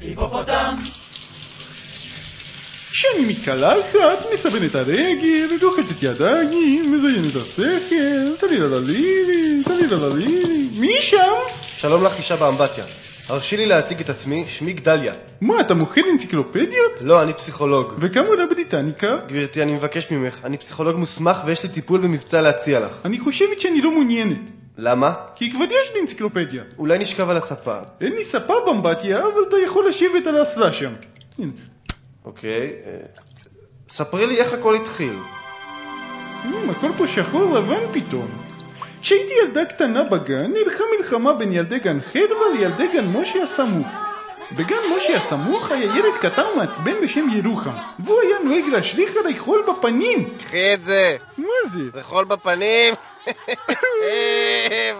היפופוטם! כשאני מתקלחת, מסבן את הרגל, רוחצת ידיים, מזיין את השכל, טלילללילי, טלילללילי, מי שם? שלום לך אישה באמבטיה. הרשי לי להציג את עצמי, שמי גדליה. מה, אתה מוכר אנציקלופדיות? לא, אני פסיכולוג. וכמה עולה בריטניקה? גברתי, אני מבקש ממך, אני פסיכולוג מוסמך ויש לי טיפול במבצע להציע לך. אני חושבת שאני לא מעוניינת, למה? כי כבר יש לי אנציקלופדיה. אולי נשכב על הספה. אין לי ספה באמבטיה, אבל אתה יכול לשבת על האסלה שם. אוקיי. אה, ספרי לי איך הכל התחיל. אמ, הכל פה שחור לבן פתאום. כשהייתי ילדה קטנה בגן, נלכה מלחמה בין ילדי גן חדווה לילדי גן משה הסמוך. בגן משה הסמוך היה ילד קטן ומעצבן בשם ירוחם, והוא היה נוהג להשליך עליי חול בפנים. קחי את זה, מה זה? זה חול בפנים.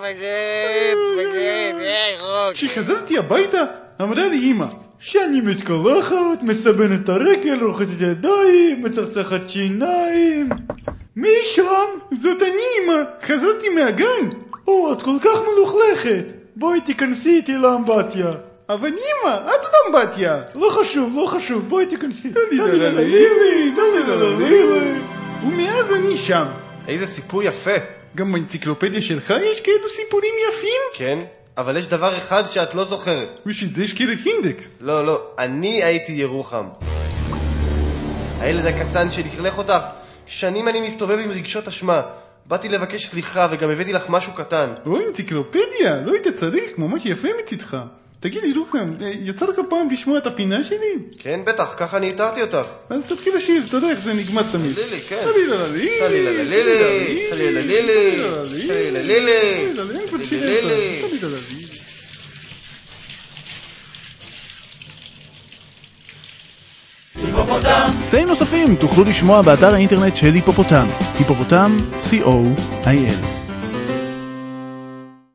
בגד, בגד, היי. כשחזרתי הביתה, אמרה לי אמא, שאני מתקלחת, מסבנת את הרגל, רוחצת ידיים, מצחצחת שיניים. מי שם? זאת אני אמא, חזרתי מהגן. או, את כל כך מלוכלכת. בואי תיכנסי איתי לאמבטיה. אבל אמא, את באמבטיה. לא חשוב, לא חשוב, בואי תיכנסי. טלילללילי, טלילללילי. ומאז אני שם. איזה סיפור יפה. גם באנציקלופדיה שלך יש כאלו סיפורים יפים? כן, אבל יש דבר אחד שאת לא זוכרת. בשביל זה יש כרך אינדקס. לא, לא, אני הייתי ירוחם. הילד הקטן שלכלך אותך. שנים אני מסתובב עם רגשות אשמה. באתי לבקש סליחה וגם הבאתי לך משהו קטן. או אנציקלופדיה, לא היית צריך, ממש יפה מצידך. תגיד לי, רוחם, אה, יצא לך פעם לשמוע את הפינה שלי? כן, בטח, ככה אני התרתי אותך. אז תתחיל לשיר, אתה יודע איך זה נגמר תמיד. לילי, כן. טלילללילי, טלילללילי, טלילללילי, טלילללילי, אין כבר שיר יפה. טלילללילי. טלילללילי. היפופוטם! תאים נוספים תוכלו לשמוע באתר האינטרנט של היפופוטם, היפופוטם, co.il.